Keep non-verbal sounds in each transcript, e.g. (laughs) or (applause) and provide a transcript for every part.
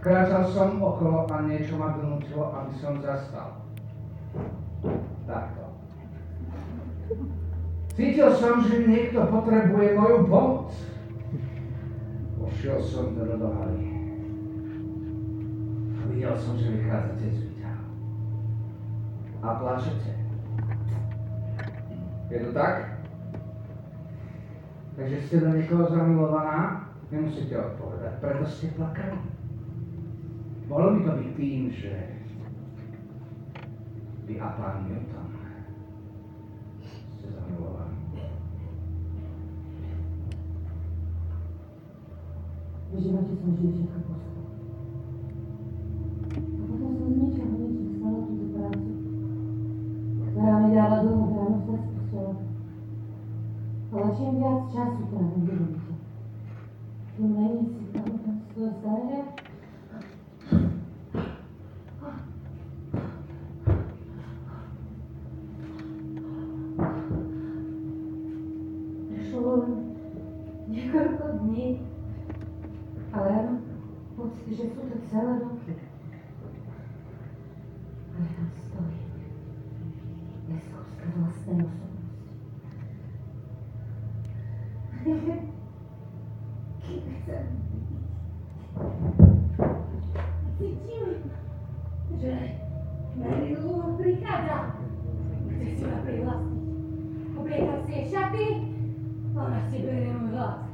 Kráčal som okolo a niečo ma donútilo, aby som zastal. Takto. Cítil som, že niekto potrebuje moju pomoc. Pošiel som do rodohaly. Videl som, že vychádzate z výťahu. A plačete. Je to tak? Takže ste do niekoho zamilovaná? Nemusíte odpovedať, preto ste plakali. Mohlo by to byť tým, že vy a pán Newton ste zamilovaní. V živote som vždy všetko poslal. A potom som z ničoho nič dostala túto prácu, ktorá mi dáva dlho ráno sa spustila. Ale čím viac času trávim v živote, tým menej si pamätám svoje staré niekoľko dní, ale ja mám pocit, že sú to celé roky. A ja tam stojím. Jeskovská vlastnej osobnosti. Kým (laughs) chcem Cítim, že Marilu prichádza. Chce si ma privlastniť. Obliekam si jej šaty, ona si berie môj hlas.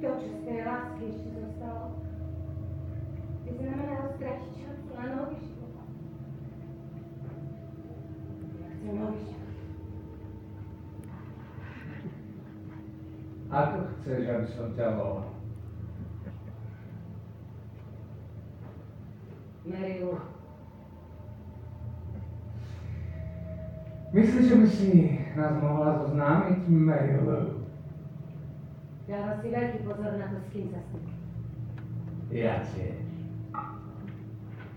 To, čo z tej lásky ešte zostalo, by znamenalo stratiť šancu na nový život. Ja chcem nový život. Ako chceš, aby som ťa volal? Marilu, Myslíš, že by si nás mohla zoznámiť, Mary Dar vas si veliki pozor na to s kim